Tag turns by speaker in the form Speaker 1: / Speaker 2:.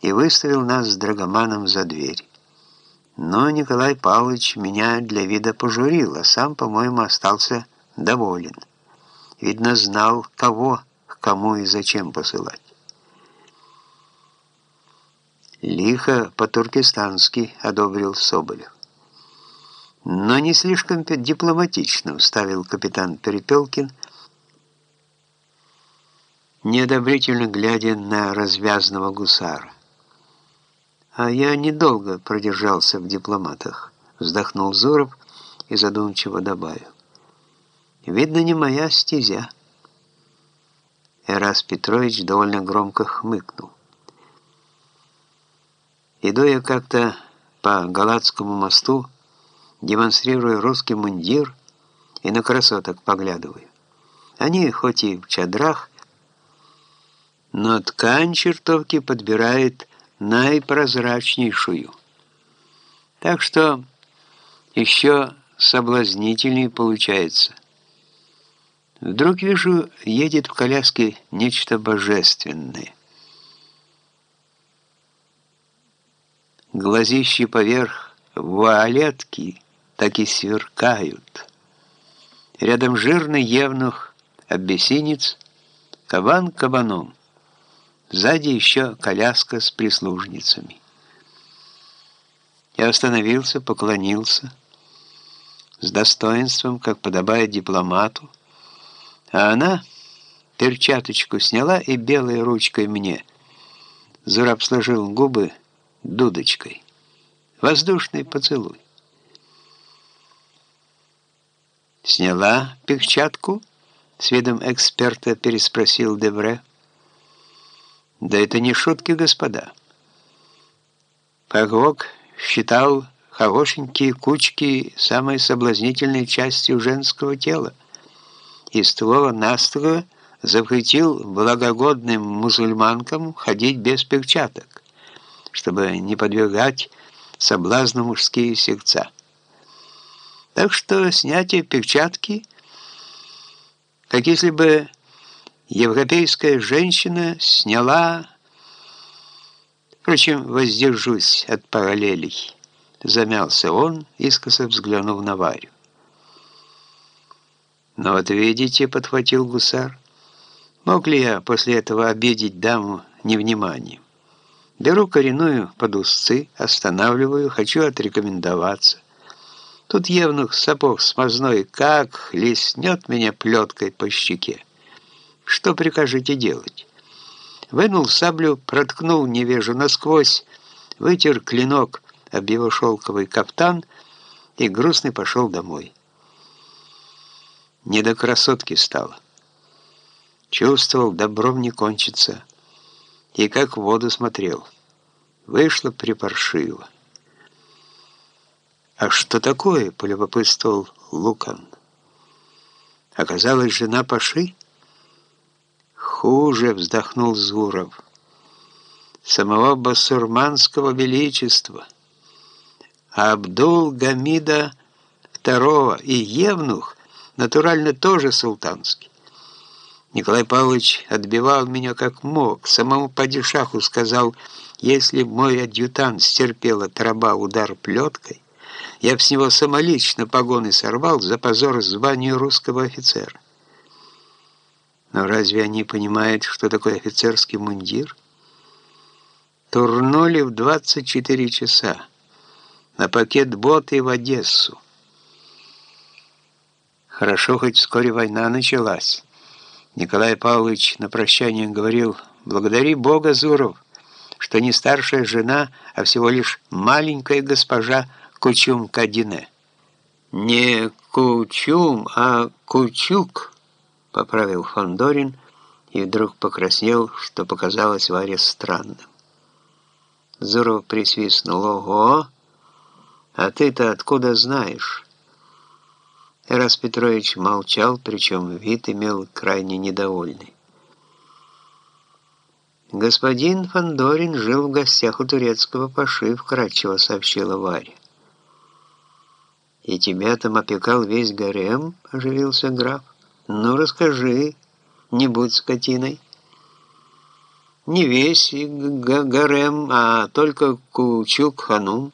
Speaker 1: и выставил нас с Драгоманом за дверь. Но Николай Павлович меня для вида пожурил, а сам, по-моему, остался доволен. Видно, знал, кого, к кому и зачем посылать. Лихо по-туркестански одобрил Соболев. Но не слишком дипломатично, вставил капитан Перепелкин, неодобрительно глядя на развязного гусара. «А я недолго продержался в дипломатах», — вздохнул Зуров и задумчиво добавил. «Видно, не моя стезя». Эрас Петрович довольно громко хмыкнул. Иду я как-то по Галатскому мосту, демонстрируя русский мундир, и на красоток поглядываю. Они хоть и в чадрах, но ткань чертовки подбирает наипрозрачнейшую. Так что еще соблазнительнее получается. Вдруг вижу, едет в коляске нечто божественное. Глазищи поверх вуалетки так и сверкают. Рядом жирный евнух, обесинец, кабан кабаном. Сзади еще коляска с прислужницами. Я остановился, поклонился, с достоинством, как подобает дипломату, а она перчаточку сняла и белой ручкой мне. Зураб сложил губы дудочкой. Воздушный поцелуй. «Сняла перчатку?» — с видом эксперта переспросил Девре. Да это не шутки, господа. Пагок считал хорошенькие кучки самой соблазнительной частью женского тела и строго-настрого запретил благогодным мусульманкам ходить без перчаток, чтобы не подвергать соблазну мужские сердца. Так что снятие перчатки, как если бы европейская женщина сняла... Впрочем, воздержусь от параллелей. Замялся он, искоса взглянув на Варю. «Но вот видите», — подхватил гусар, — «мог ли я после этого обидеть даму невниманием? Беру коренную под узцы, останавливаю, хочу отрекомендоваться. Тут евнух сапог смазной как леснет меня плеткой по щеке. Что прикажете делать? Вынул саблю, проткнул невежу насквозь, вытер клинок об его шелковый кафтан и грустный пошел домой. Не до красотки стало. Чувствовал, добром не кончится. И как в воду смотрел. Вышло припаршиво. «А что такое?» — полюбопытствовал Лукан. «Оказалась жена Паши?» Хуже, вздохнул Зуров. Самого басурманского величества. Абдул-Гамида II и Евнух натурально тоже султанский. Николай Павлович отбивал меня как мог. Самому падишаху сказал, если мой адъютант стерпел от раба удар плеткой, я б с него самолично погоны сорвал за позор званию русского офицера. Но разве они понимают, что такое офицерский мундир? Турнули в 24 часа на пакет боты в Одессу. Хорошо, хоть вскоре война началась. Николай Павлович на прощание говорил, «Благодари Бога, Зуров, что не старшая жена, а всего лишь маленькая госпожа Кучум-Кадине». Не Кучум, а Кучук. — поправил Фандорин и вдруг покраснел, что показалось Варе странным. Зуров присвистнул. «Ого! А ты-то откуда знаешь?» Эрас Петрович молчал, причем вид имел крайне недовольный. «Господин Фандорин жил в гостях у турецкого паши», — вкратчиво сообщила Варя. «И тебя там опекал весь гарем?» — оживился граф. «Ну, расскажи, не будь скотиной». не весь гарем, а только Кучук-ханум.